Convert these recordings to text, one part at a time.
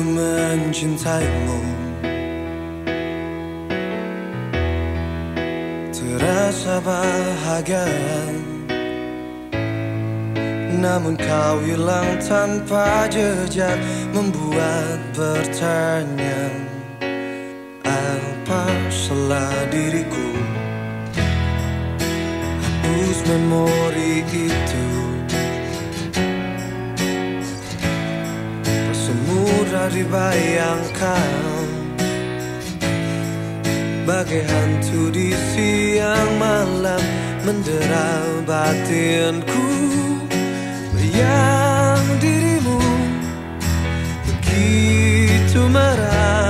mencintaimu Terasa bahagia Namun kau hilang tanpa jejak Membuat bertanya Apa salah diriku Hapus memori itu dibayangkan. Bagai hantu di siang malam Mendera batinku Yang dirimu. Begitu merasuk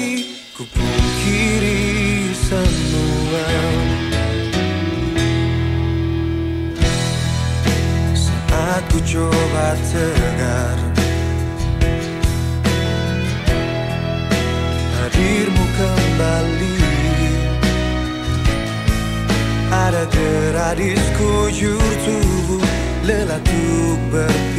lagi ku pungkiri semua. Saat ku coba tegar Hadirmu kembali. Ada gerak di sekujur tubuh Lelah berpikir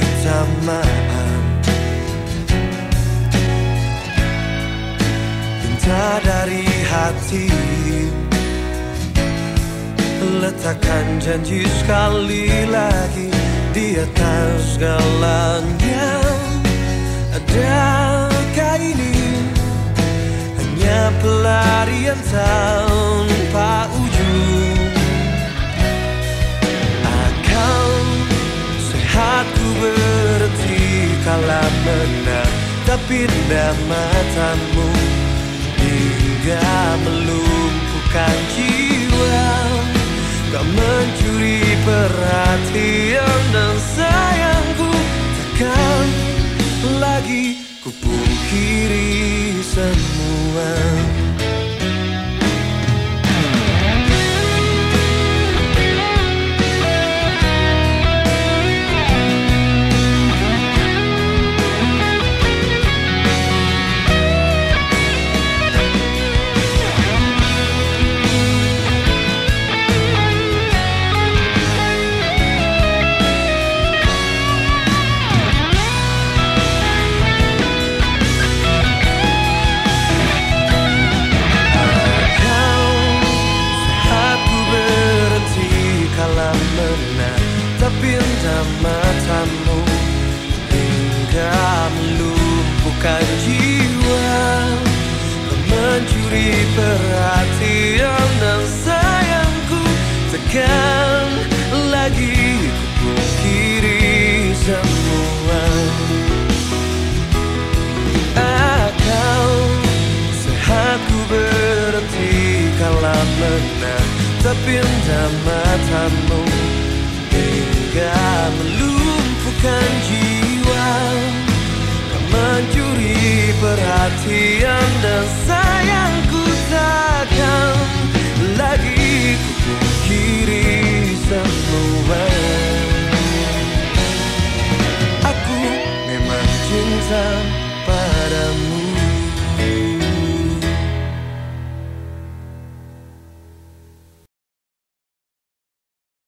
sejuta maaf Minta dari hati Letakkan janji sekali lagi. Di atas segalanya Adakah ini? Hanya pelarian tanpa menatap indah matamu Hingga melumpuhkan jiwa. Kau mencuri perhatian dan sayangku. Takkan lagi ku pungkiri semua menatap indah matamu Hingga melumpuhkan jiwa. Kau mencuri perhatian dan sayangku Takkan lagi ku pungkiri